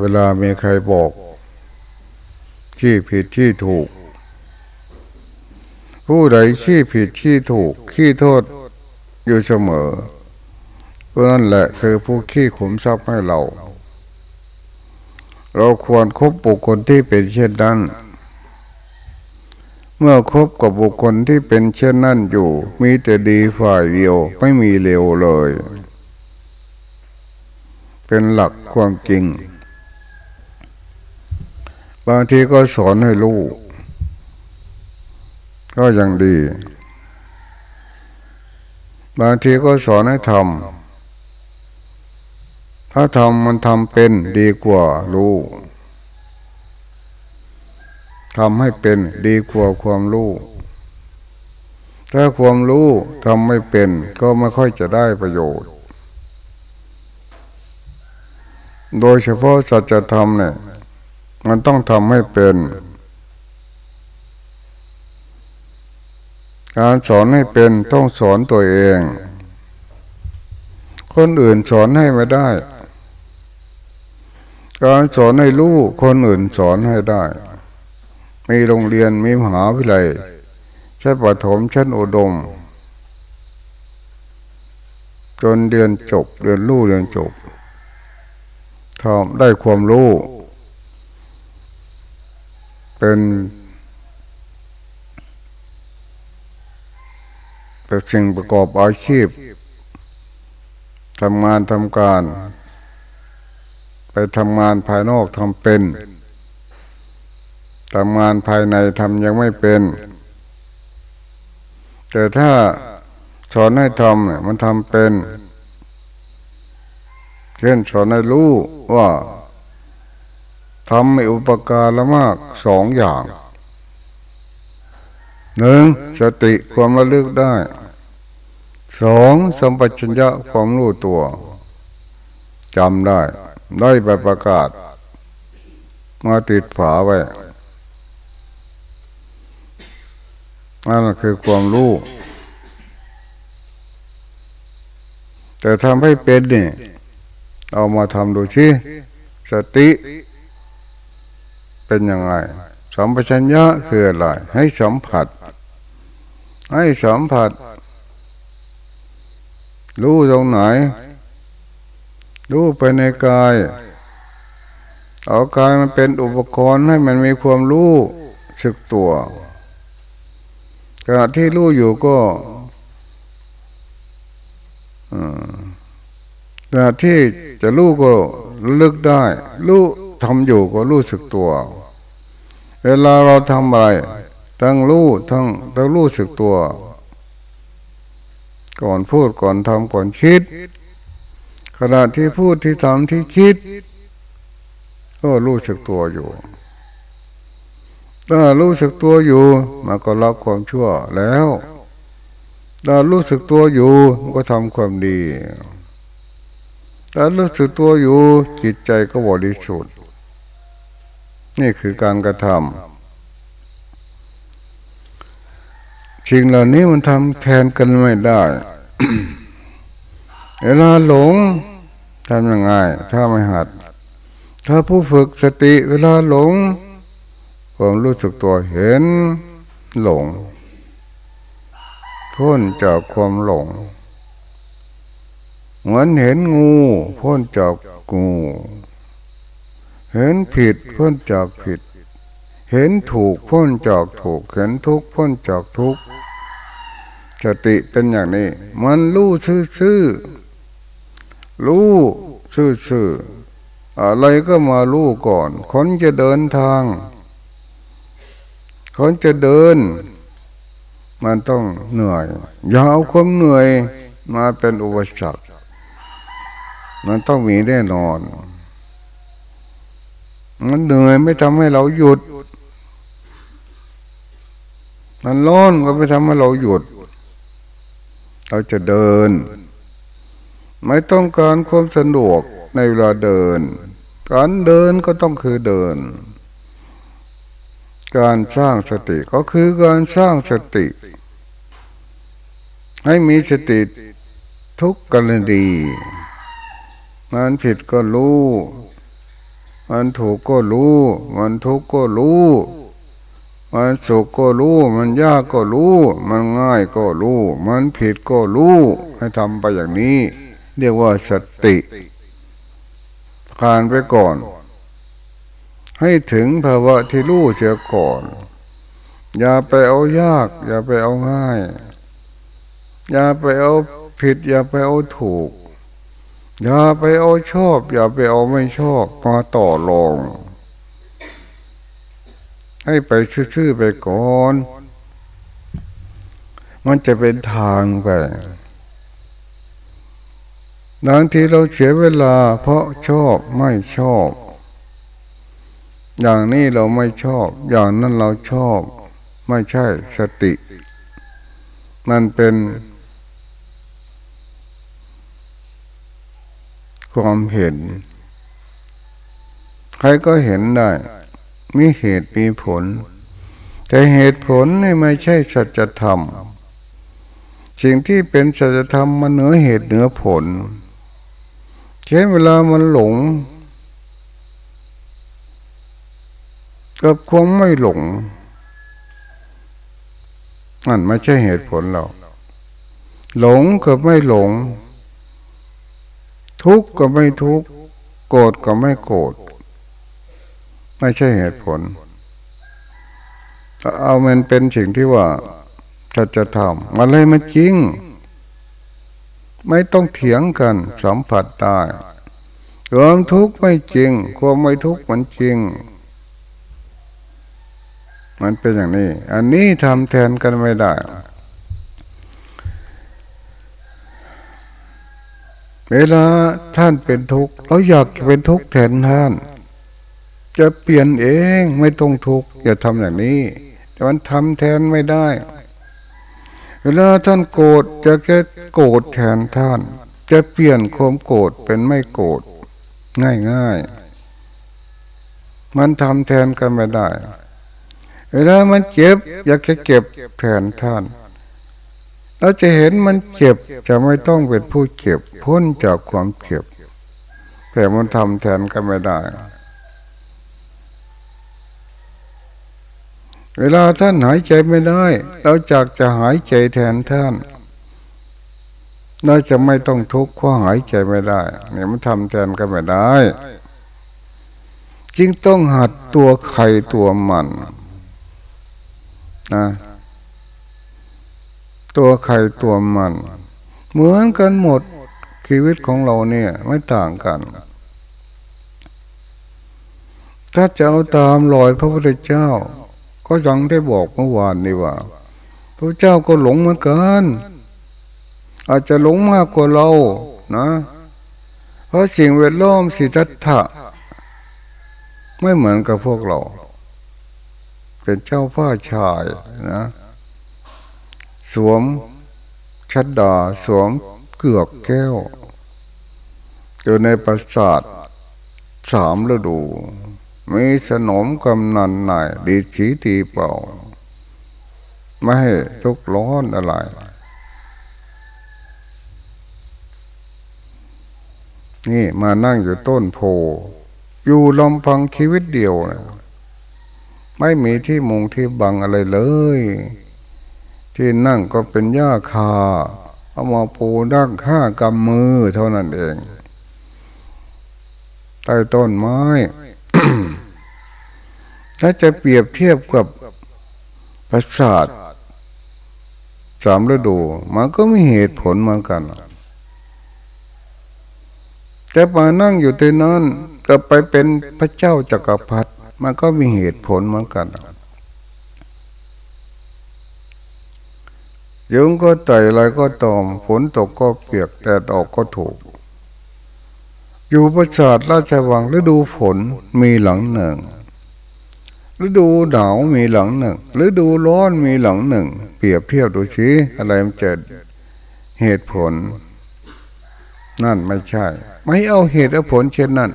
เวลามีใครบอก ที่ผิดที่ถูก ผู้ใดขี้ผิดขี้ถูกขี้โทษอยู่เสมอเพราะนั่นแหละคือผู้ขี้ขุมทรัพย์ให้เรา เราควรคบบุคคลที่เป็นเช่นนั้น เมื่อคบกับบุคคลที่เป็นเช่นนั้นอยู่ มีแต่ดีฝ่ายเดียวไม่มีเลวเลย เป็นหลักความจริง บางทีก็สอนให้ลูกก็ยังดี บางทีก็สอนให้ทำถ้าทำมันทำเป็นดีกว่ารู้ทำให้เป็นดีกว่าความรู้ ถ้าความรู้ทำไม่เป็น ก็ไม่ค่อยจะได้ประโยชน์ โดยเฉพาะสัจธรรมเนี่ย มันต้องทำให้เป็น การสอนให้เป็นต้องสอนตัวเอง คนอื่นสอนให้ไม่ได้ การสอนให้รู้คนอื่นสอนให้ได้ มีโรงเรียนมีมหาวิทยาลัยชั้นประถมชั้นอุดม จนเรียนจบเรียนรู้เรียนจบทำได้ความรู้ เป็นเป็นสิ่งประกอบอาชีพทำงานทำการ ไปทำงานภายนอกทำเป็นทำงานภายในทำยังไม่เป็น แต่ถ้าสอนให้ทำเนี่ยมันทำเป็น เช่นสอนให้รู้ว่า ทำมีอุปการละมากสองอย่างหนึ่งสติความระลึกได้สองสัมปชัญญะความรู้ตัวจำได้ ได้ใบประกาศ มาติดฝาไว้นั่นคือความรู้ แต่ทำให้เป็นนี่เอามาทำดูชิสติ เป็นยังไงสัมปชัญญะคืออะไร ให้สัมผัส ให้สัมผัส รู้ตรงไหน รู้ไปในกายเอากายมันเป็นอุปกรณ์ให้มันมีความรู้สึกตัวขณะที่รู้อยู่ก็ขณะที่จะรู้ก็ลึกได้ รู้ ทำอยู่ก็รู้สึกตัว เวลาเราทำอะไร ทั้งรู้ทั้งทั้งรู้สึกตัว ก่อนพูดก่อนทำก่อนคิด ขณะที่พูดที่ทำที่คิด ก็รู้สึกตัวอยู่ถ้ารู้สึกตัวอยู่มันก็ละความชั่วแล้วถ้ารู้สึกตัวอยู่มันก็ทำความดีถ้ารู้สึกตัวอยู่จิตใจก็บริสุทธิ์ นี่คือการกระทำสิ่งเหล่านี้มันทำแทนกันไม่ได้ เวลาหลงทำยังไง ถ้าไม่หัด ถ้าผู้ฝึกสติเวลาหลงความรู้สึกตัวเห็นหลง พ้นจากความหลง เหมือนเห็นงู พ้นจากงู เห็นผิดพ้นจากผิด เห็นถูกพ้นจากถูก เห็นทุกข์พ้นจากทุกข์สติเป็นอย่างนี้ มันรู้ซื่อๆรู้ซื่อๆอะไรก็มารู้ก่อน คนจะเดินทาง คนจะเดิน มันต้องเหนื่อย อย่าเอาความเหนื่อยมาเป็นอุปสรรคมันต้องมีแน่นอน มันเหนื่อยไม่ทำให้เราหยุด มันร้อนก็ไม่ทำให้เราหยุด เราจะเดิน ไม่ต้องการความสะดวกในเวลาเดิน การเดินก็ต้องคือเดิน การสร้างสติก็คือการสร้างสติ ให้มีสติทุกกรณีมันผิดก็รู้ มันถูกก็รู้ มันทุกข์ก็รู้ มันสุขก็รู้ มันยากก็รู้ มันง่ายก็รู้ มันผิดก็รู้ ให้ทำไปอย่างนี้ เรียกว่าสติผ่านไปก่อน ให้ถึงภาวะที่รู้เสียก่อน อย่าไปเอายาก อย่าไปเอาง่าย อย่าไปเอาผิด อย่าไปเอาถูก อย่าไปเอาชอบ อย่าไปเอาไม่ชอบมาต่อรอง ให้ไปซื่อๆไปก่อน มันจะเป็นทางไปบางทีเราเสียเวลา เพราะชอบไม่ชอบ อย่างนี้เราไม่ชอบ อย่างนั้นเราชอบ ไม่ใช่สติ มันเป็น ความเห็น ใครก็เห็นได้ มีเหตุมีผล แต่เหตุผลนี่ไม่ใช่สัจธรรม สิ่งที่เป็นสัจธรรมมันเหนือเหตุเหนือผล เช่นเวลามันหลง กับความไม่หลงนั่นไม่ใช่เหตุผลหรอกหลงกับไม่หลง ทุกข์ก็ไม่ทุกข์โกรธก็ไม่โกรธไม่ใช่เหตุผลเอามันเป็นสิ่งที่ว่าจะจะทำอะไรมันจริง ไม่ต้องเถียงกัน สัมผัสได้ความทุกข์ไม่จริง ความไม่ทุกข์มันจริง มันเป็นอย่างนี้ อันนี้ทำแทนกันไม่ได้ เวลาท่านเป็นทุกข์เราอยากเป็นทุกข์แทนท่าน จะเปลี่ยนเองไม่ต้องทุกข์อย่าทำอย่างนี้ แต่มันทำแทนไม่ได้ เวลาท่านโกรธจะแค่โกรธแทนท่าน จะเปลี่ยนความโกรธเป็นไม่โกรธง่ายง่ายมันทำแทนกันไม่ได้ เวลามันเจ็บอยากจะเก็บแทนท่าน เราจะเห็นมันเจ็บจะไม่ต้องเป็นผู้เจ็บพ้นจากความเจ็บแต่มันทำแทนกันไม่ได้ เวลาท่านหายใจไม่ได้ เราจากจะหายใจแทนท่านเราจะไม่ต้องทุกข์เพราะหายใจไม่ได้ เนี่ยมันทำแทนกันไม่ได้ จึงต้องหัดตัวใครตัวมันนะ ตัวใครตัวมัน เหมือนกันหมดชีวิตของเราเนี่ยไม่ต่างกัน ถ้าจะเอาตามรอยพระพุทธเจ้า ก็ยังได้บอกเมื่อวานนี่ว่าพระเจ้าก็หลงเหมือนกันอาจจะหลงมากกว่าเรานะ เพราะสิ่งแวดล้อมสิทธัตถะไม่เหมือนกับพวกเรา เป็นเจ้าผ้าชายนะ สวมชัดดาสวมเกือกแก้ว อยู่ในปราสาทสามฤดู มีสนมกำนันหน่อยดีสีตีเป่า ไม่ให้ทุกร้อนอะไร นี่มานั่งอยู่ต้นโพ อยู่ลำพังชีวิตเดียวนะไม่มีที่มุงที่บังอะไรเลย ที่นั่งก็เป็นหญ้าคา เอามาปูดั้งข้ากำมือเท่านั้นเองใต้ต้นไม้ ถ้าจะเปรียบเทียบกับประสาทสามฤดูมันก็มีเหตุผลเหมือนกันจะมานั่งอยู่ที่นั้นก็ไปเป็นพระเจ้าจักรพรรดิมันก็มีเหตุผลเหมือนกัน ยุงก็ไต่อะไรก็ตอมฝนตกก็เปียกแดดออกก็ถูก อยู่ประสาทราชวังฤดูฝนมีหลังหนึ่งฤดูหนาวมีหลังหนึ่งฤดูร้อนมีหลังหนึ่ง เปรียบเทียบดูสิอะไรมันจะเหตุผล นั่นไม่ใช่ ไม่เอาเหตุผลเช่นนั้น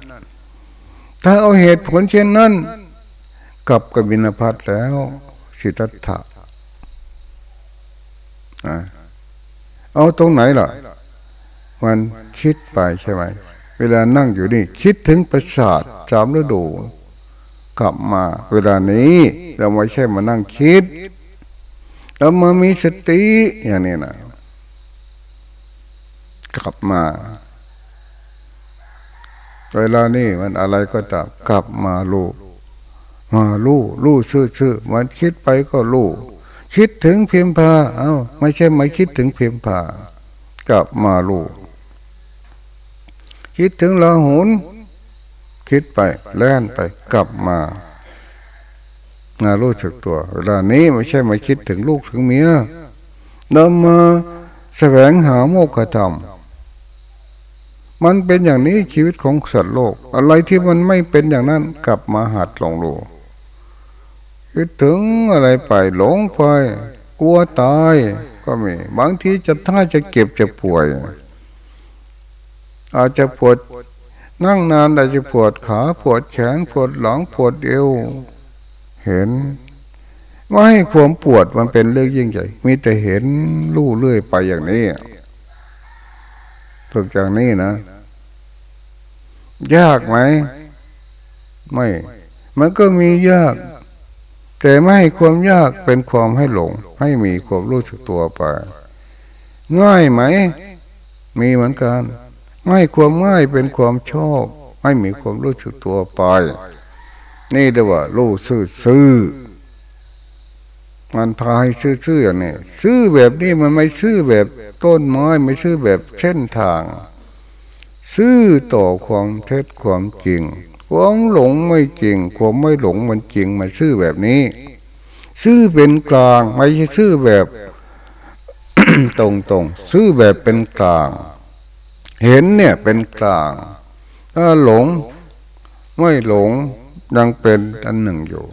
ถ้าเอาเหตุผลเช่นนั้น กับกบินพัทแล้ว สิทธัตถะ เอาตรงไหนล่ะ มันคิดไปใช่ไหม เวลานั่งอยู่นี่ คิดถึงประสาทสามฤดูกลับมา เวลานี้เราไม่ใช่มานั่งคิดเรามามีสติอย่างนี้นะกลับมา เวลานี้มันอะไรก็ตามกลับมาลูกมาลู่ลู่ซื่อซื่อมันคิดไปก็ลู่ คิดถึงเพียงพาเอา้าไม่ใช่ไม่คิดถึงเพียงพากลับมาลู่คิดถึงลาหุนคิดไปแล่นไปกลับมานารู้สึกตัว เวลานี้ไม่ใช่ไมาคิดถึงลูกถึงเมียนำมาแสวงหาโมกขธรรมมันเป็นอย่างนี้ชีวิตของสัตว์โลก อะไรที่มันไม่เป็นอย่างนั้นกลับมาหัดลงรู้ คิดถึงอะไรไปหลงไป กลัวตาย ก็มี บางทีจะถ้าจะเก็บจะป่วย อาจจะปวดนั่งนานอาจจะปวดขาปวดแขนปวดหลังปวดเอวเห็นว่าให้ความปวดมันเป็นเรื่องยิ่งใหญ่ มีแต่เห็นลู่เลื่อยไปอย่างนี้ฝึกอย่างนี้นะ ยากไหม ไม่ มันก็มียาก แต่ไม่ให้ความยากเป็นความให้หลง ให้มีความรู้สึกตัวไป ง่ายไหม มีเหมือนกันไม่ความง่ายเป็นความชอบให้มีความรู้สึกตัวไป นี่เรียกว่ารู้ซื่อซื่อมันพายซื่อๆอย่างนี้ซื่อแบบนี้มันไม่ซื่อแบบต้นไม้ไม่ซื่อแบบเส้นทาง ซื่อต่อความเท็จความจริง ความหลงไม่จริง ความไม่หลงมันจริงมันซื่อแบบนี้ ซื่อเป็นกลางไม่ใช่ซื่อแบบตรงๆซื่อแบบเป็นกลาง เห็นเนี่ยเป็นกลาง ถ้าหลงไม่หลงยังเป็นอันหนึ่งอยู่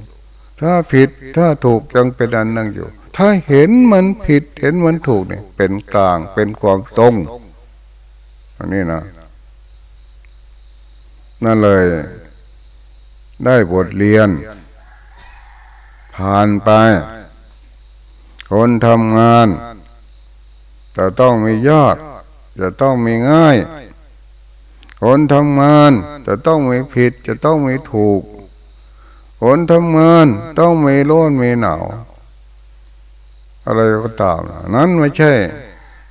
ถ้าผิดถ้าถูกยังเป็นอันหนั่งอยู่ ถ้าเห็นมันผิดเห็นมันถูกเนี่ย เป็นกลางเป็นความตรงอันนี้นะนั่นเลย ได้บทเรียน ผ่านไป คนทำงาน จะต้องมียาก จะต้องมีง่าย คนทำงานจะต้องมีผิด จะต้องมีถูก คนทำงานต้องมีร้อนมีหนาวอะไรก็ตามนั้นไม่ใช่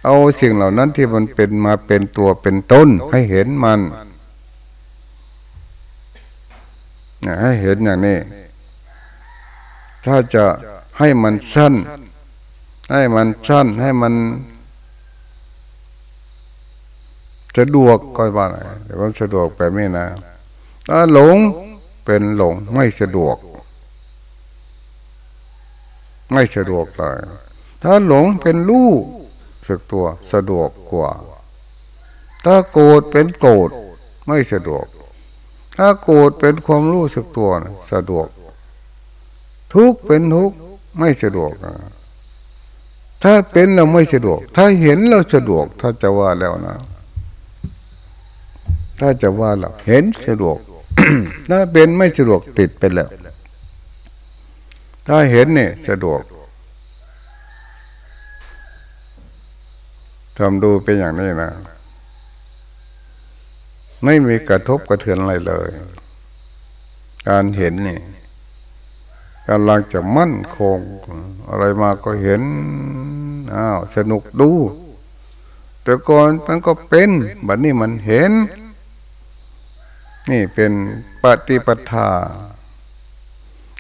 เอาสิ่งเหล่านั้นที่มันเป็นมาเป็นตัวเป็นต้นให้เห็นมัน ให้เห็นอย่างนี้ ถ้าจะให้มันสั้น ให้มันสั้น ให้มันสะดวกก็ว่าอะไรแต่ว่าสะดวกแบบนี้นะถ้าหลงเป็นหลงไม่สะดวก ไม่สะดวกเลยถ้าหลงเป็นรู้สึกตัวสะดวกกว่า ถ้าโกรธเป็นโกรธไม่สะดวก ถ้าโกรธเป็นความรู้สึกตัวสะดวก ทุกเป็นทุกไม่สะดวก ถ้าเป็นเราไม่สะดวก ถ้าเห็นเราสะดวก ถ้าจะว่าแล้วนะ ถ้าจะว่าเราเห็นสะดวก ถ้าเป็นไม่สะดวกติดไปแล้ว ถ้าเห็นเนี่ยสะดวกทำดูเป็นอย่างนี้นะ ไม่มีกระทบกระเทือนอะไรเลย การเห็นนี่กำลังจะมั่นคง อะไรมาก็เห็นอ้าวสนุกดู แต่ก่อนมันก็เป็นบัดนี้มันเห็น นี่เป็นปฏิปทา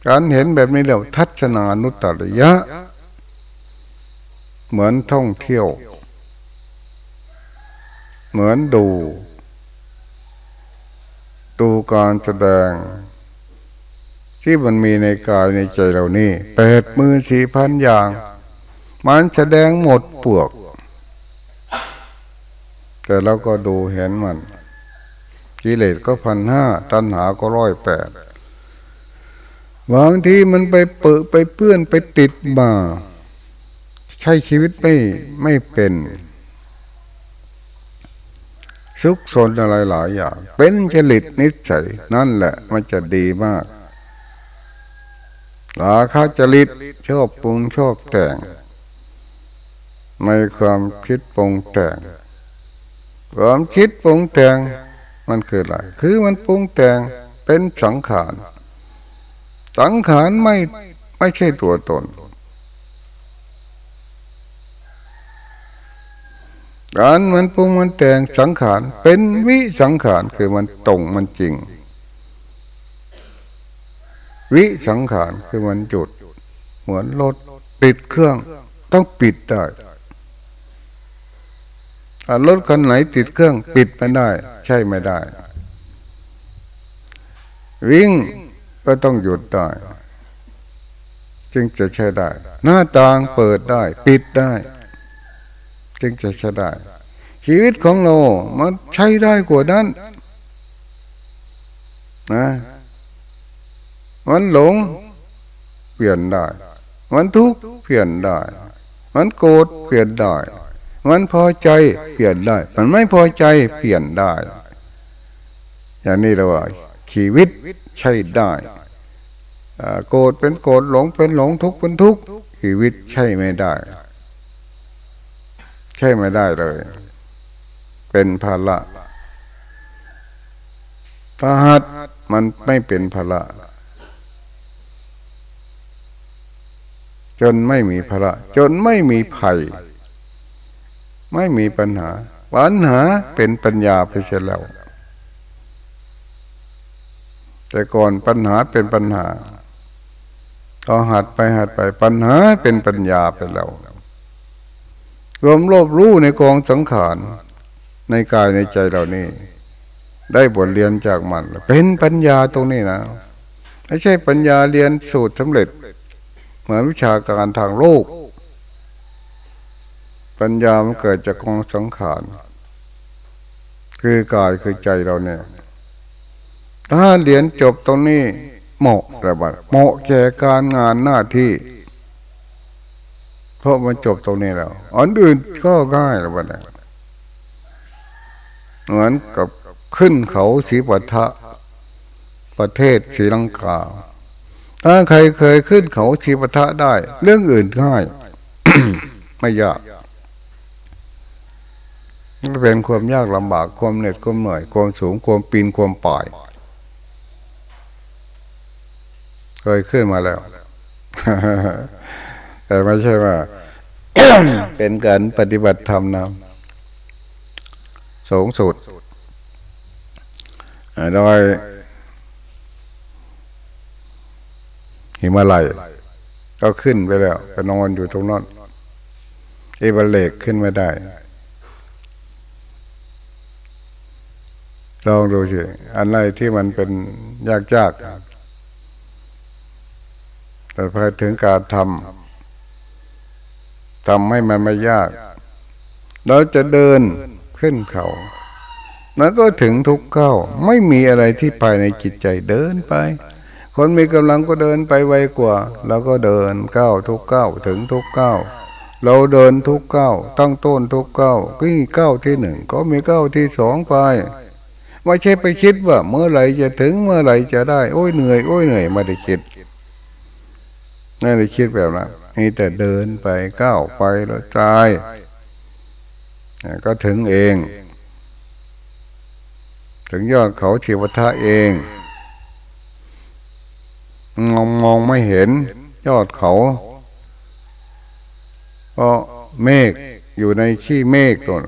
การเห็นแบบนี้เรียกทัศนานุตริยะ เหมือนท่องเที่ยว เหมือนดู ดูการแสดง ที่มันมีในกายในใจเรานี่แปดมือสี่พันอย่าง มันแสดงหมดปวก แต่เราก็ดูเห็นมันกิเลสก็พันห้าตัณหาก็ร้อยแปดบางทีมันไปเปื้อไปเปื้อนไปติดมา ใช้ชีวิตไม่ไม่เป็น สุขสนอะไรหลายอย่าง เป็นจริตนิสัยนั่นแหละ มันจะดีมากราคาจริตชอบปรุงชอบแต่งในความคิดปรุงแต่งความคิดปรุงแต่งมันคืออะไรคือมันปรุงแต่งเป็นสังขารสังขารไม่ไม่ใช่ตัวตน การมันปรุงมันแต่งสังขารเป็นวิสังขารคือมันตรงมันจริง วิสังขารคือมันจุด เหมือนรถติดเครื่องต้องปิดได้รถคันไหนติดเครื่องปิดไม่ได้ ใช่ไม่ได้ วิ่งก็ต้องหยุดได้จึงจะใช้ได้ หน้าต่างเปิดได้ ปิดได้ จึงจะใช้ได้ ชีวิตของเรา มันใช้ได้กว่านั้นนะมันหลงเปลี่ยนได้ มันทุกข์เปลี่ยนได้ มันโกรธเปลี่ยนได้ มันพอใจเปลี่ยนได้ มันไม่พอใจเปลี่ยนได้ อย่างนี้เราว่า ชีวิตใช่ได้โกรธเป็นโกรธหลงเป็นหลงทุกข์เป็นทุกข์ชีวิตใช่ไม่ได้ ใช่ไม่ได้เลย เป็นภาระพระหัตมันไม่เป็นภาระจนไม่มีภาระจนไม่มีภัย ไม่มีปัญหา ปัญหาเป็นปัญญาไปเสียแล้ว แต่ก่อนปัญหาเป็นปัญหาก็หัดไปหัดไปปัญหาเป็นปัญญาไปแล้ว รวมโลภรู้ในกองสังขารในกายในใจเรานี่ได้บทเรียนจากมัน เป็นปัญญาตรงนี้นะไม่ใช่ปัญญาเรียนสูตรสำเร็จ เหมือนวิชาการทางโลก ปัญญามันเกิดจากกองสังขารคือกายคือใจเราเนี่ย ถ้าเรียนจบตรงนี้เหมาะระบาดเหมาะแก่การงานหน้าที่ เพราะมันจบตรงนี้แล้วอันอื่นก็ง่ายระบาดเหมือนกับขึ้นเขาสีปัทะประเทศศรีลังกา ถ้าใครเคยขึ้นเขาสีปัทะได้ เรื่องอื่นง่าย ไม่ยากมันเป็นความยากลำบากความเหน็ดความเหนื่อยความสูงความปีนความป่ายเคยขึ้นมาแล้ว แต่ไม่ใช่ว่า เป็นการปฏิบัติธรรมนะสูงสุดโดยหิมาลัยก็ขึ้นไปแล้วไปนอนอยู่ตรงนั้นเอเวเลกขึ้นไม่ได้ลองดูสิอะไรที่มันเป็นยากยากแต่พอถึงการทำ ทำให้มันไม่ยาก เราจะเดินขึ้นเขามันก็ถึงทุกเก้า ไม่มีอะไรที่ภายในจิตใจเดินไป คนมีกำลังก็เดินไปไวกว่าเราก็เดินเก้าทุกเก้าถึงทุกเก้าเราเดินทุกเก้าตั้งต้นทุกเก้าก็มีเก้าที่หนึ่งก็มีเก้าที่สองไปไม่ใช่ไปคิดว่า เมื่อไหร่จะถึงเมื่อไหร่จะได้ โอ้ยเหนื่อยโอ้ยเหนื่อยไม่ได้คิดไม่ได้คิดแบบนั้น มีแต่เดินไปก้าวไปแล้วตายก็ถึงเอง ถึงยอดเขาชีวทะเอง มองมองไม่เห็นยอดเขาเพราะเมฆอยู่ในขี้เมฆตัว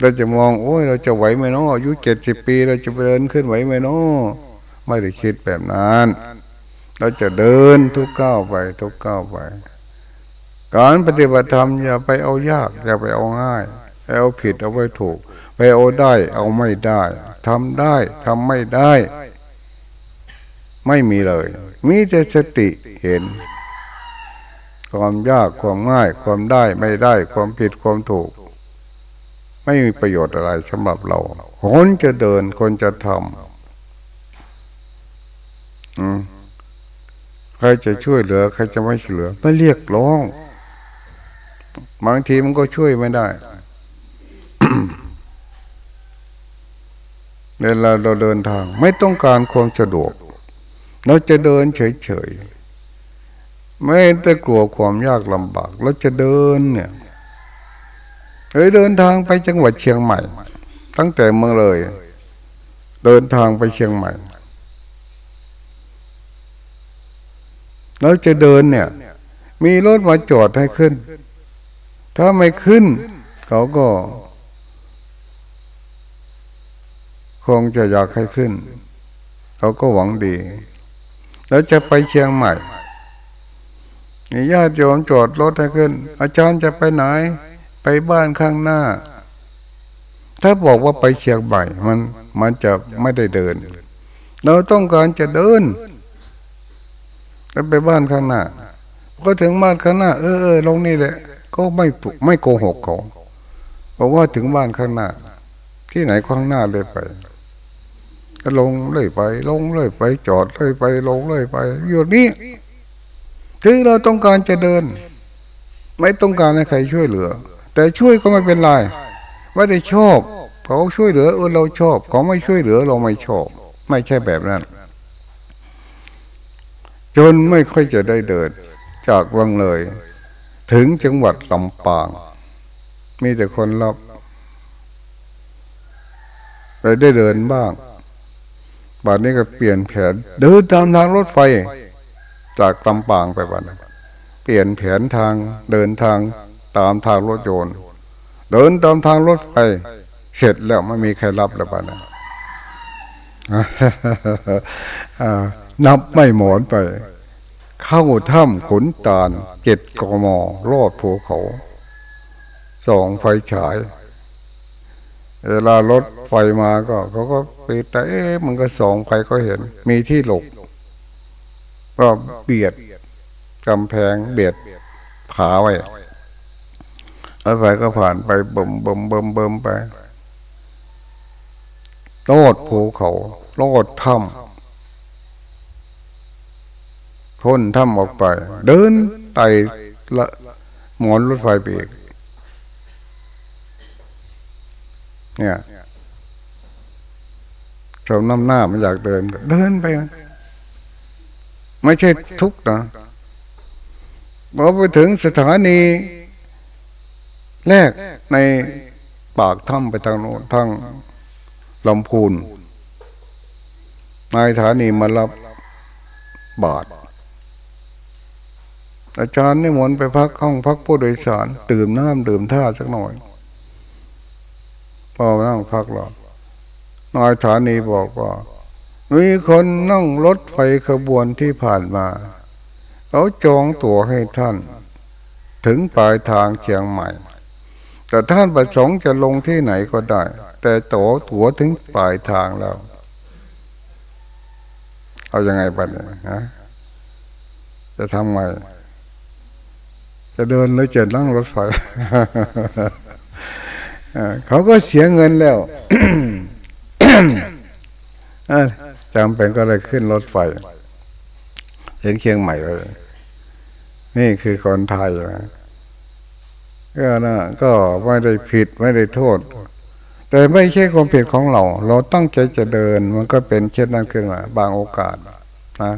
เราจะมองโอ้ยเราจะไหวไหมเนาะอายุเจ็ดสิบปี เราจะเดินขึ้นไหวไหมเนาะไม่ได้คิดแบบนั้น เราจะเดินทุกก้าวไปทุกก้าวไป การปฏิบัติธรรมอย่าไปเอายาก อย่าไปเอาง่ายไปเอาผิดเอาไว้ถูก ไปเอาได้ เอาไม่ได้ทำได้ทำไม่ได้ ไม่มีเลย มีแต่สติเห็น ความยากความง่าย ความได้ไม่ได้ ความผิดความถูก ไม่มีประโยชน์อะไรสำหรับเราคนจะเดินคนจะทำใครจะช่วยเหลือ ใครจะไม่ช่วยเหลือ ไม่เรียกร้องบางทีมันก็ช่วยไม่ได้ เวลาเราเดินทาง ไม่ต้องการความสะดวก เราจะเดินเฉยๆ ไม่ได้กลัวความยากลำบาก เราจะเดินเนี่ยเคยเดินทางไปจังหวัดเชียงใหม่ ตั้งแต่เมืองเลย เดินทางไปเชียงใหม่ เราจะเดินเนี่ย มีรถมาจอดให้ขึ้น ถ้าไม่ขึ้น เขาก็ คงจะอยากให้ขึ้น เขาก็หวังดี แล้วจะไปเชียงใหม่ญาติโยมจอดรถให้ขึ้น อาจารย์จะไปไหน ไปบ้านข้างหน้า ถ้าบอกว่าไปเชียงใหม่มันมันจะไม่ได้เดิน เราต้องการจะเดิน แล้วไปบ้านข้างหน้าก็ถึงบ้านข้างหน้า เออเออลงนี่แหละ ก็ไม่ไม่โกหกเขาบอกว่าถึงบ้านข้างหน้า ที่ไหนข้างหน้าเลยไปก็ลงเลยไป ลงเลยไป จอดเลยไป ลงเลยไปอยู่นี่ถึงเราต้องการจะเดิน ไม่ต้องการให้ใครช่วยเหลือ แต่ช่วยก็ไม่เป็นไรไม่ได้ชอบเขาช่วยเหลือเออเราชอบเขาไม่ช่วยเหลือเราไม่ชอบ ไม่ใช่แบบนั้น จนไม่ค่อยจะได้เดิน จากวังเลย ถึงจังหวัดลำปาง มีแต่คนรับไปได้เดินบ้างบัดนี้ก็เปลี่ยนแผน เดินตามทางรถไฟ จากลำปางไปบัดเปลี่ยนแผนทางเดินทางตามทางรถยนต์เดินตามทางรถไฟเสร็จแล้วไม่มีใครรับแล้วบัดนี้ นับไม่หมอนไป เข้าถ้ำขุนตาลเจ็ดกมรอดภูเขาสองไฟฉาย เวลารถไฟมาก็เขาก็ไปแต่เอ๊ะมันก็สองไฟก็เห็น มีที่หลบก็เบียดกำแพงเบียดผาไว้รถไฟก็ผ่านไปบ่มบ่มบ่มบ่มไปโลดภูเขาโลดถ้ำ พ้นถ้ำออกไป เดินไต่ละหมอนรถไฟไปอีกเนี่ยชาวน้ำหน้ามันอยากเดิน เดินไป ไม่ใช่ทุกนะพอไปถึงสถานีแรกในปากถ้ำไปทางโน้นทางลำพูนนายสถานีมารับบาท อาจารย์นี่มนไปพักห้องพักผู้โดยสารดื่มน้ำดื่มท่าสักหน่อยพอนั่งพักหรอนายฐานีบอกว่ามีคนนั่งรถไฟขบวนที่ผ่านมาเขาจองตั๋วให้ท่าน ถึงปลายทางเชียงใหม่ แต่ท่านประสงค์จะลงที่ไหนก็ได้ แต่ตั๋วตั๋วถึงปลายทางแล้ว เอาอยัางไงบ้างนะจะทำไง จะเดินหรือจะนั่งรถไฟเขาก็เสียเงินแล้วจำเป็นก็เลยขึ้นรถไฟถึงเชียงใหม่เลย นี่คือคนไทยนะก็นะก็ไม่ได้ผิดไม่ได้โทษ แต่ไม่ใช่ความผิดของเรา เราตั้งใจจะเดินมันก็เป็นเช่นนั้นขึ้นมาบางโอกาสนะ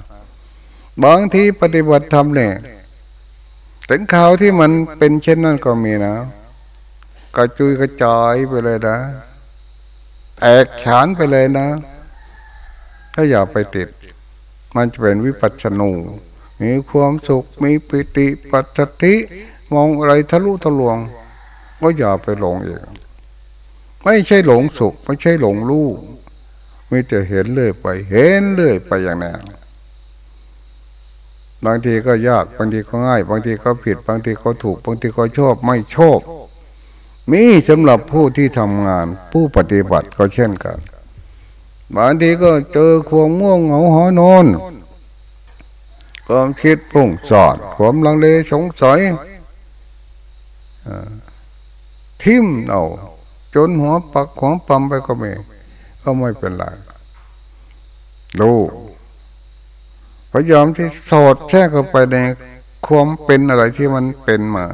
บางทีปฏิบัติธรรมเนี่ย ถึงข่าวที่มันเป็นเช่นนั้นก็มีนะกระจุยกระจายไปเลยนะแตกฉานไปเลยนะ ถ้าอย่าไปติด มันจะเป็นวิปัสสนูมีความสุขมีปิติปัสสติมองอะไรทะลุทะลวง ก็อย่าไปหลงเองไม่ใช่หลงสุข ไม่ใช่หลงรู้ไม่จะเห็นเรื่อยไป เห็นเรื่อยไปอย่างนี้น บางทีก็ยากบางทีก็ง่าย บางทีก็ผิด บางทีก็ถูก บางทีก็ชอบไม่ชอบมีสำหรับผู้ที่ทำงาน ผู้ปฏิบัติก็เช่นกันบางทีก็เจอความง่วงเหงาหอนอนความคิดพุ่งสอดความลังเลสงสัยทิมเอาจนหัวปักของปั๊มไปก็ไม่ก็ไม่เป็นไรรู้ พยายามที่สอดแช่เข้าไปในความเป็นอะไรที่มันเป็นมา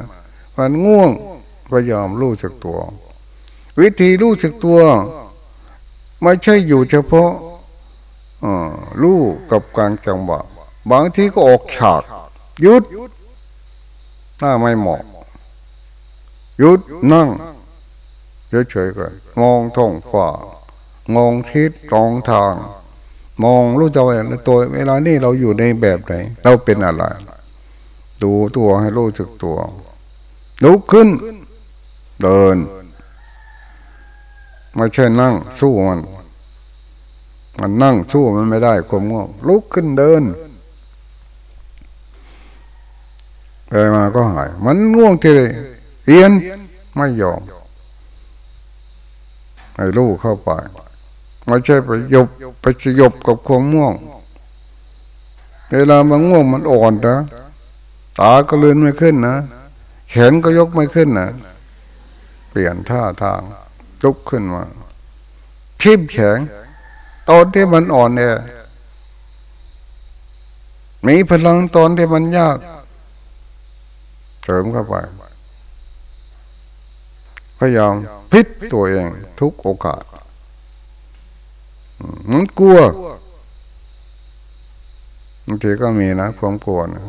มันง่วงพยายามรู้จักตัว วิธีรู้จักตัว ไม่ใช่อยู่เฉพาะรู้กับการจังหวะบางทีก็ออกฉากยุดถ้าไม่เหมาะยุดนั่งเฉยๆก่อนมองท้องฟ้ามองทิศตรงทาง มองรู้จักว่าตัวเวลานี้เราอยู่ในแบบไหน เราเป็นอะไร ดูตัวให้รู้สึกตัว ลุกขึ้น เดินไม่ใช่นั่ง สู้มัน มันนั่งสู้มันไม่ได้ความง่วงลุกขึ้นเดินไปมาก็หาย มันง่วงทีเลยเรียนไม่ยอมให้ลูกเข้าไป ไม่ใช่ไปยบไปสยบกับความง่วง เวลามันง่วงมันอ่อนนะตาก็เลือนไม่ขึ้นนะแขนก็ยกไม่ขึ้นนะเปลี่ยนท่าทางลุกขึ้นมาเข้มแข็งตอนที่มันอ่อนเนี่ยมีพลังตอนที่มันยากเสริมเข้าไปพยายามพิษตัวเองทุกโอกาส มันกลัวบางทีก็มีนะความกลัวนะ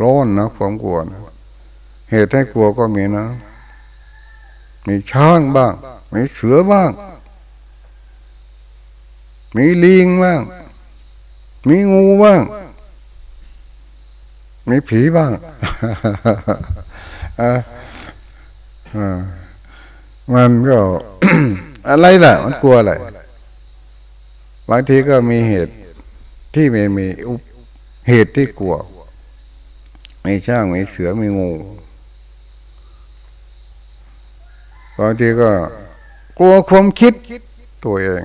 ร้อนนะความกลัวนะเหตุให้กลัวก็มีนะ มีช้างบ้าง มีเสือบ้าง มีลิงบ้าง มีงูบ้าง มีผีบ้างมันก็อะไรล่ะ มันกลัวอะไร บางทีก็มีเหตุที่ไม่มีเหตุที่กลัวมีช่างมีเสือมีงูบางทีก็กลัวความคิดตัวเอง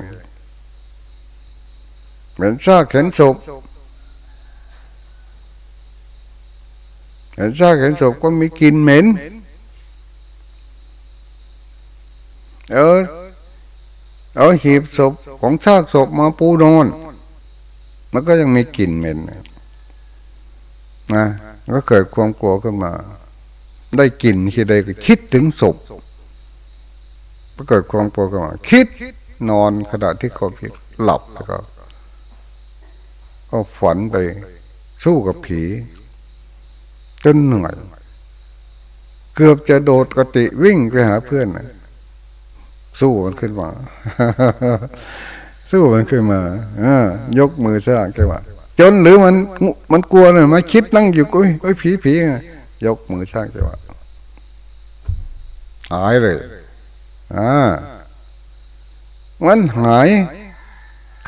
เหมือนซากเห็นศพเห็นซากเห็นศพก็มีกลิ่นเหม็นเออ เอาหีบศพของซากศพมาปูนอน มันก็ยังมีกลิ่นเหม็นนะก็เกิดความกลัวขึ้นมา ได้กลิ่นที่ใดก็คิดถึงศพก็เกิดความกลัวขึ้นมา คิดนอนขณะที่เขาคิดหลับแล้วก็ก็ฝันไปสู้กับผี จนเหนื่อย เกือบจะโดดกติวิ่งไปหาเพื่อน สู้มันขึ้นมาสู้มันขึ้นมาอยกมือสร้างแค่ว่าจนหรือมันมันกลัวเลยมาคิดนั่งอยู่กุ้ยกุ้ยผีผียกมือสร้างแค่ว่าหายเลยอ่ามันหาย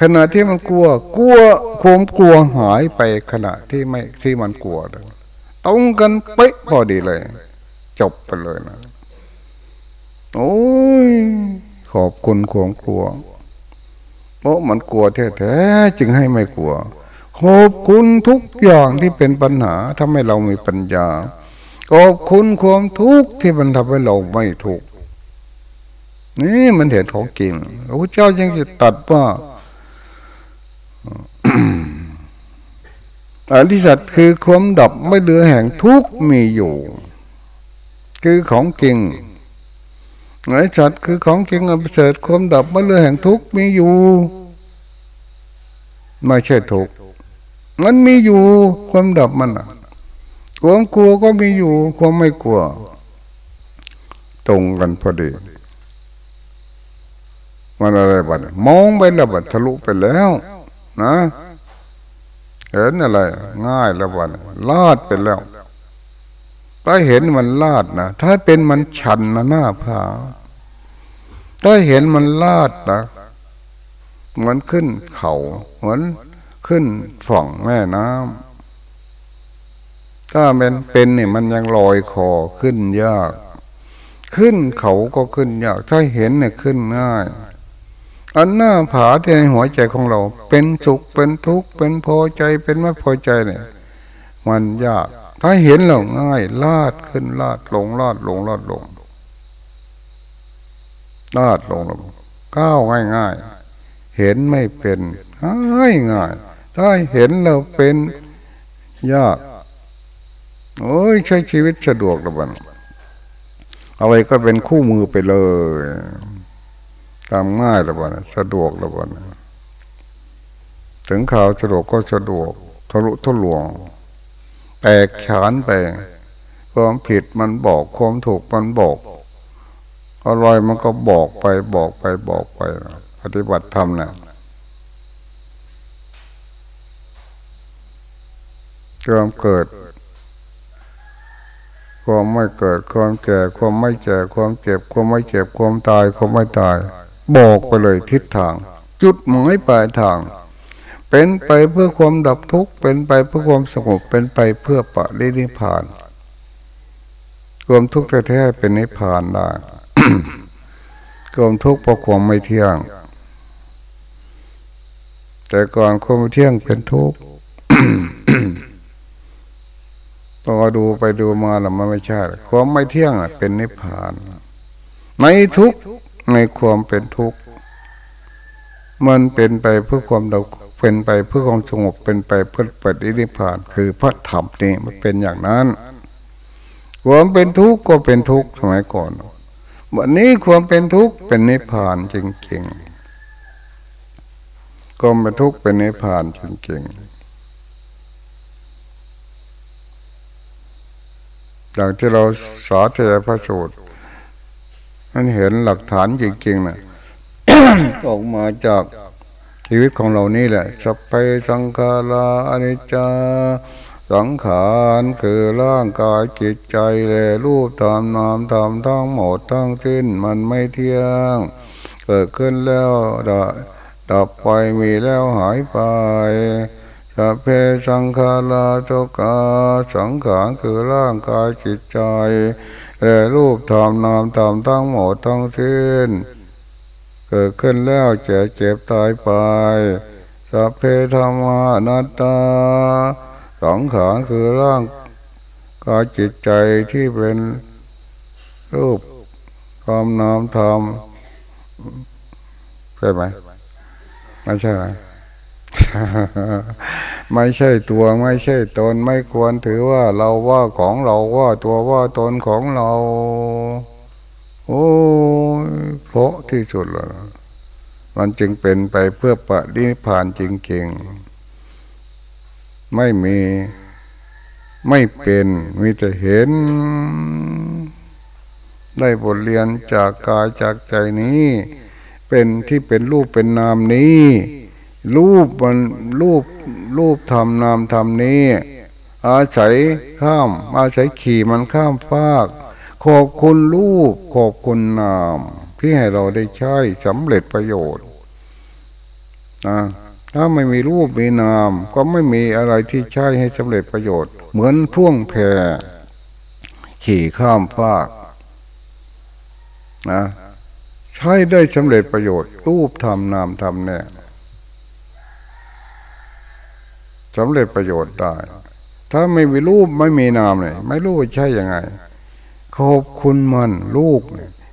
ขณะที่มันกลัว กลัวความกลัวหายไปขณะที่ไม่ที่มันกลัวตรงกันเป๊ะพอดีเลย จบไปเลยนะ โอ้ย ขอบคุณความกลัวเพราะมันกลัวแท้ๆจึงให้ไม่กลัว ขอบคุณทุกอย่างที่เป็นปัญหาทำให้เรามีปัญญา ขอบคุณความทุกข์ที่มันทำให้เราไม่ทุกข์นี่มันเห็นของจริงพระเจ้ายังจะตัดว่าอริสัตคือความดับไม่เหลือแห่งทุกข์มีอยู่ คือของจริง อริสัตคือของจริงอันเสริฐความดับไม่เลือแห่งทุกข์มีอยู่ไม่ใช่ทุกมันมีอยู่ความดับมันความกลัวก็มีอยู่ความไม่กลัว ตรงกันพอดี มันอะไรบ้างมองไปแล้วบัดทะลุไปแล้ว นะเห็นอะไร ง่ายแล้ววันลาดไปแล้วถ้าเห็นมันลาดนะ ถ้าเป็นมันชันนะหน้าผา ถ้าเห็นมันลาดนะเหมือนขึ้นเขาเหมือนขึ้นฝั่งแม่น้ำถ้าเป็นเป็นเนี่ยมันยังลอยคอขึ้นยาก ขึ้นเขาก็ขึ้นยาก ถ้าเห็นเนี่ยขึ้นง่ายอันหน้าผาที่ในหัวใจของเรา เป็นสุขเป็นทุกข์เป็นพอใจเป็นไม่พอใจเนี่ย มันยาก ถ้าเห็นเราง่าย ลาดขึ้นลาดลงลาดลงลาดลง ลาดลงลงก้าวง่ายง่ายเห็นไม่เป็นง่ายง่ายถ้าเห็นเราเป็นยากโอ้ยใช้ชีวิตสะดวกละบันอะไรก็เป็นคู่มือไปเลยทำง่ายละบ่นสะดวกละบ่นถึงข่าวสะดวกก็สะดวกทะลุทะลวงแตกฉานไปความผิดมันบอกความถูกมันบอก อร่อยมันก็บอกไปบอกไปบอกไปพฏิบัติธรรมนะความเกิด ความไม่เกิด ความแก่ ความไม่แก่ ความเจ็บ ความไม่เจ็บ ความตาย ความไม่ตาย บอกไปเลยทิศทาง จุดหมายปลายทาง เป็นไปเพื่อความดับทุกข์ เป็นไปเพื่อความสงบ เป็นไปเพื่อปะนิพพาน ความทุกข์แท้ๆเป็นนิพพานได้ ความทุกข์เพราะความไม่เที่ยง แต่ก่อนความไม่เที่ยงเป็นทุกข์พอดูไปดูมาแล้วมันไม่ใช่ความไม่เที่ยงเป็นนิพพาน ในทุกข์ในความเป็นทุกข์มันเป็นไปเพื่อความเราเป็นไปเพื่อความสงบเป็นไปเพื่อปฏินิพพาน คือพระธรรมนี่มันเป็นอย่างนั้นความเป็นทุกข์ก็เป็นทุกข์สมัยก่อน วันนี้ความเป็นทุกข์เป็นนิพพานจริงๆความเป็นทุกข์เป็นนิพพานจริงๆอย่างที่เราสาธยายพระสูตรนั่นเห็นหลักฐานจริงๆนะออกมาจากชีวิตของเรานี่แหละสัพเพสังขาราอนิจจา สังขารคือร่างกายจิตใจและรูปตามนามตามทั้งหมดทั้งสิ้นมันไม่เที่ยง เกิดขึ้นแล้วดับไปมีแล้วหายไปสัพเพสังขาราโุกาสังขารคือร่างกายจิตใจและรูปตามนามตามทั้งหมดทั้งสิ้นเกิดขึ้นแล้วเจ็บเจ็บตายไปสัพเพธรรมานัตตา สองขาคือร่างกายจิตใจที่เป็นรูปความนามธรรมใช่ไหมไม่ใช่ไหมไม่ใช่ตัวไม่ใช่ตนไม่ควรถือว่าเราว่าของเราว่าตัวว่าตนของเรา โอ้เพราะที่สุดลยมันจึงเป็นไปเพื่อปะดิพานจริงๆ ไม่มีไม่เป็นมีแต่เห็น ได้บทเรียนจากกายจากใจนี้ เป็นที่เป็นรูปเป็นนามนี้ รูปมันรูปรูปทำนามทำนี้ อาศัยข้าม อาศัยขี่มันข้ามภาคขอบคุณรูป ขอบคุณนาม ที่ให้เราได้ใช้สำเร็จประโยชน์นะ ถ้าไม่มีรูปมีนาม ก็ไม่มีอะไรที่ใช้ให้สำเร็จประโยชน์ เหมือนพ่วงแพขี่ข้ามภาคนะใช้ได้สำเร็จประโยชน์ รูปทำนามทำเนี่ยสำเร็จประโยชน์ได้ ถ้าไม่มีรูปไม่มีนามเลยไม่รู้ใช่ยังไง ขอบคุณมันลูก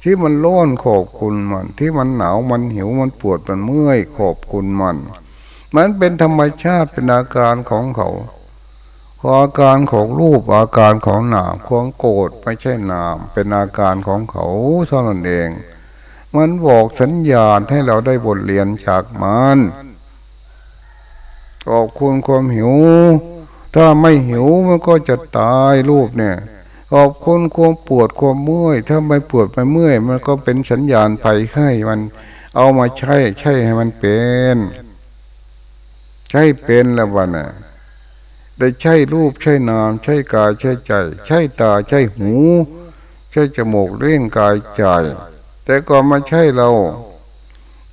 ที่มันร้อนขอบคุณมัน ที่มันหนาวมันหิวมันปวดมันเมื่อยขอบคุณมัน มันเป็นธรรมชาติเป็นอาการของเขาอาการของรูปอาการของหนามของโกรธไม่ใช่นาม เป็นอาการของเขาเท่านั้นเอง มันบอกสัญญาณให้เราได้บทเรียนจากมันขอบคุณความหิว ถ้าไม่หิวมันก็จะตายรูปเนี่ยขอบคุณความปวดความเมื่อย ถ้าไม่ปวดไม่เมื่อย มันก็เป็นสัญญาณภัยให้มันเอามาใช้ใช่ให้มันเป็น ใช่เป็นแล้ววันน่ะได้ใช่รูปใช่นาม ใช่กายใช่ใจ ใช่ตาใช่หู ใช่จมูกเล่นกายใจ แต่ก่อนมาใช่เรา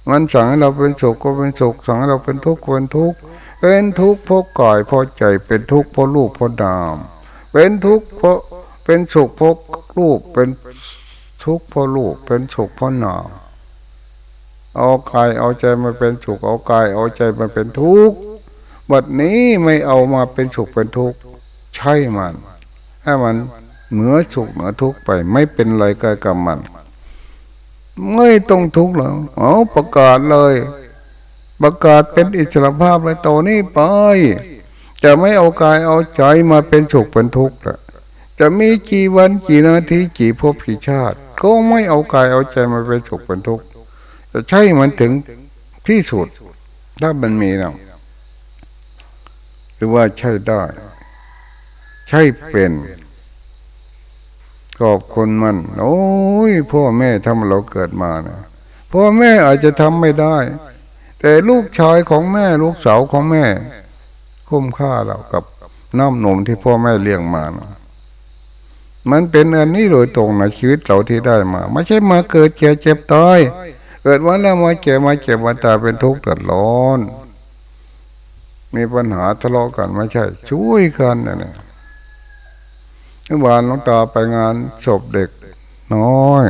มันสั่งให้เราเป็นสุขก็เป็นสุขสั่งให้เราเป็นทุกข์ก็เป็นทุกข์เป็นทุกข์เพราะกายเพราะใจเป็นทุกข์เพราะรูปเพราะนามเป็นทุกข์เพราะเป็นสุขเพราะรูปเป็นทุกข์เพราะรูปเป็นสุขเพราะนามเอากายเอาใจมาเป็นสุขเอากายเอาใจมาเป็นทุกข์ บัดนี้ไม่เอามาเป็นสุขเป็นทุกข์ใช่มันให้มันเหนือสุขเหนือทุกข์ไป ไม่เป็นไรกายกับมัน ไม่ต้องทุกข์หรอกเอาประกาศเลย ประกาศเป็นอิสระภาพเลยต่อนี้ไป จะไม่เอากายเอาใจมาเป็นสุขเป็นทุกข์ละจะมีกี่วันกี่นาทีกี่ภพกี่ชาติ ก็ไม่เอากายเอาใจมาเป็นสุขเป็นทุกข์จะใช่มันถึงที่สุดถ้ามันมีนะ รือว่าใช่ได้ ใช่เป็นขอบคุณมัน โอ้ยพ่อแม่ทำเราเกิดมานะพ่อแม่อาจจะทำไม่ได้ แต่ลูกชายของแม่ลูกสาวของแม่ คุ้มค่าเรากับน้ำนมที่พ่อแม่เลี้ยงมานะมันเป็นอันนี้โดยตรงในชีวิตเราที่ได้มา ไม่ใช่มาเกิดเจ็บเจ็บตายเกิดวันแล้วมาเจ็บมาเจ็บมาตายเป็นทุกข์เดือดร้อน มีปัญหาทะเลาะกันไม่ใช่ ช่วยกันนะเนี่ยเมื่อวานหลวงตาไปงานศพเด็ก น้อย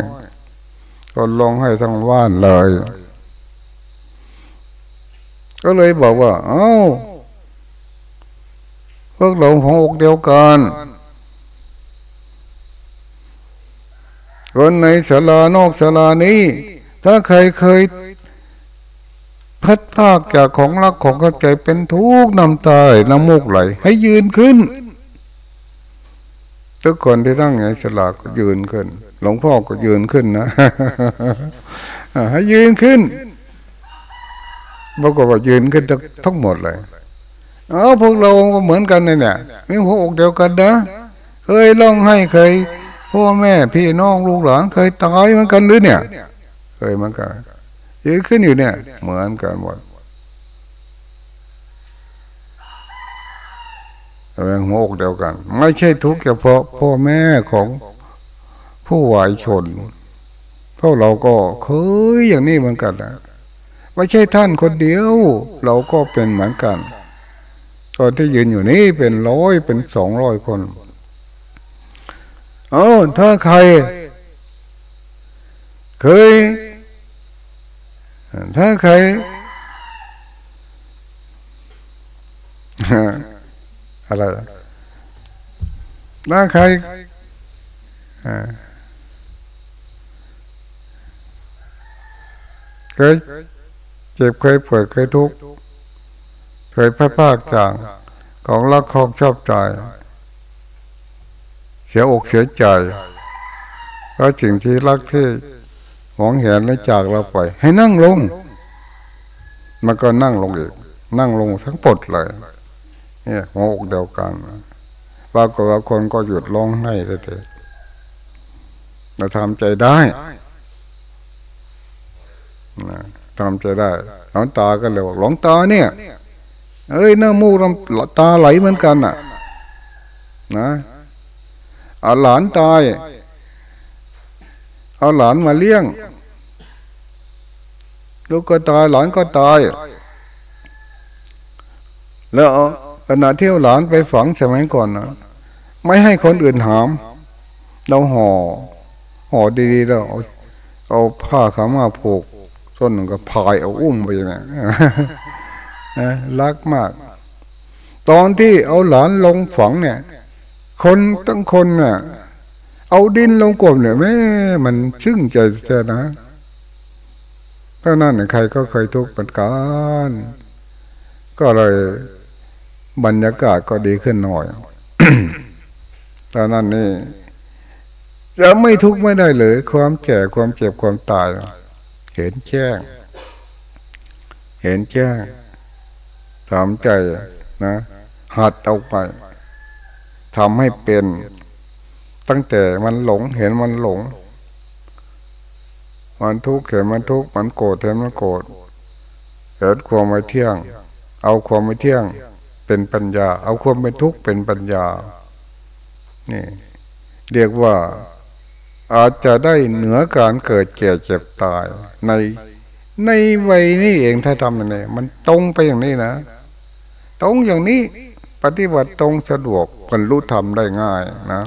ก็ลงให้ทั้งว่านเลย ก็เลยบอกว่า เอ้าพวกเราของอกเดียวกันคนในศาลานอกศาลานี้ ถ้าใครเคย พัดภาคจากของรักของเข้าใจเป็นทุกข์น้ำตายน้ำมูกไหล ให้ยืนขึ้น ทุกคนที่นั่งในศาลาก็ยืนขึ้น หลวงพ่อก็ยืนขึ้นนะให้ยืนขึ้นบอกว่ายืนขึ้นทั้งหมดเลยเออพวกเราก็เหมือนกันเนี่ยมีหัวอกเดียวกันนะเคยร้องให้เคยพ่อแม่พี่น้องลูกหลานเคยตายเหมือนกันหรือเนี่ย เคยเหมือนกัน ยืนขึ้นอยู่เนี่ย เหมือนกันหมดเป็นหัวอกเดียวกัน ไม่ใช่ทุกข์เฉพาะพ่อแม่ของผู้วายชนพวกเราก็เคยอย่างนี้เหมือนกันนะไม่ใช่ท่านคนเดียว เราก็เป็นเหมือนกันตอนที่ยืนอยู่นี่เป็นร้อยเป็นสองร้อยคนเออถ้าใคร เคย ถ้าใครอะไรถ้าใครเคยเจ็บเคยป่วยเคยทุกข์เคยพระภาคจางของรักของชอบใจเสียอกเสียใจเพราะสิ่งที่รักที่ หวงเห็นและจากเราไป ให้นั่งลง มันก็นั่งลงอีก นั่งลงทั้งปดเลย เนี่ยหัวอกเดียวกันปรากฏว่าคนก็หยุดร้องไห้เลยเราทำใจได้ทำใจได้หลวงตาก็เลยบอกหลวงตาเนี่ย เอ้ยหน้ามูกตาไหลเหมือนกันอะ นะหลานตาย เอาหลานมาเลี้ยง ลูกก็ตายหลานก็ตาย แล้วขณะที่เอาหลานไปฝังสมัยก่อนนะไม่ให้คนอื่นหาม เราห่อ ห่อดีๆแล้วเอาเอาผ้าขามาผูกส้นหนึ่งก็พายเอาอุ้มไปเนี่ยรักมาก ตอนที่เอาหลานลงฝังเนี่ย คนตั้งคนน่ะ เอาดินลงกบเนี่ยแม่มันซึ้งใจแท้นะเพราะนั่นใครก็เคยทุกข์เหมือนกัน ก็เลยบรรยากาศก็ดีขึ้นหน่อยตอนนั้นนี่จะไม่ทุกข์ไม่ได้เลย ความแก่ความเจ็บความตาย เห็นแจ้ง เห็นแจ้งถามใจนะ หัดเอาไปทำให้เป็น ตั้งแต่มันหลงเห็นมันหลง มันทุกข์เห็นมันทุกข์มันโกรธเห็นมันโกรธเห็นความไม่เที่ยง เอาความไม่เที่ยงเป็นปัญญา เอาความเป็นทุกข์เป็นปัญญา นี่ เรียกว่าอาจจะได้เหนือการเกิดแก่เจ็บตาย ในในวัยนี้เองถ้าทำอย่างนี้มันตรงไปอย่างนี้นะตรงอย่างนี้ ปฏิบัติตรงสะดวกคนรู้ทำได้ง่ายนะ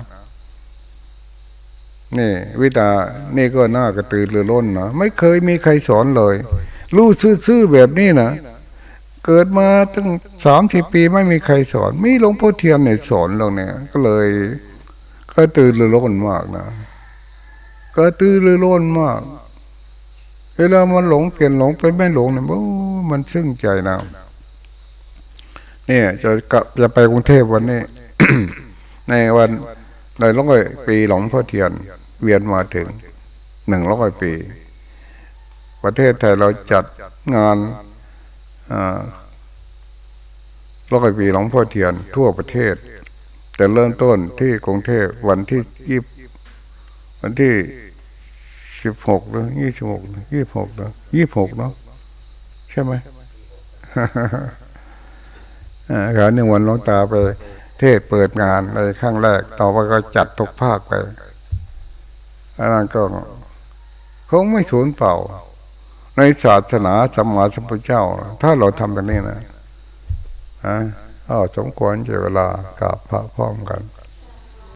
นี่วิตานี่ก็น่ากระตือรือร้นนะไม่เคยมีใครสอนเลยรู้ซื่อๆแบบนี้นะเกิดมาตั้งสามสิบปีไม่มีใครสอน มีหลวงพ่อเทียนเนี่ยสอนเราเนี่ย ก็เลย ก็ตื่นรือร้นมากนะก็ตื่นรือร้นมากเวลามันหลงเปลี่ยนหลงไปไม่หลงเนี่ยมันซึ้งใจนะเนี่ยจะกลับจะไปกรุงเทพวันนี้ ในวันในร้อยปีหลงพ่อเทียน เวียนมาถึงหนึ่งร้อยปี ประเทศไทยเราจัดงานร้อยปีหลวงพ่อเทียนทั่วประเทศ แต่เริ่มต้นที่กรุงเทพวันที่ยี่วันที่สิบหกหรือยี่สิบหกยี่สิบหกหรือยี่สิบหกเนาะใช่ไหมอ่าการหนึ่งวันลงตาไปเทศเปิดงานในครั้งแรก ต่อไปก็จัดทุกภาคไป อันนั้นก็คงไม่สูญเปล่า ในศาสนาสมมาสัมพุทธเจ้า ถ้าเราทำแบบนี้นะอ๋อ้าวสมควรเจเวลากราบพระพร้อมกัน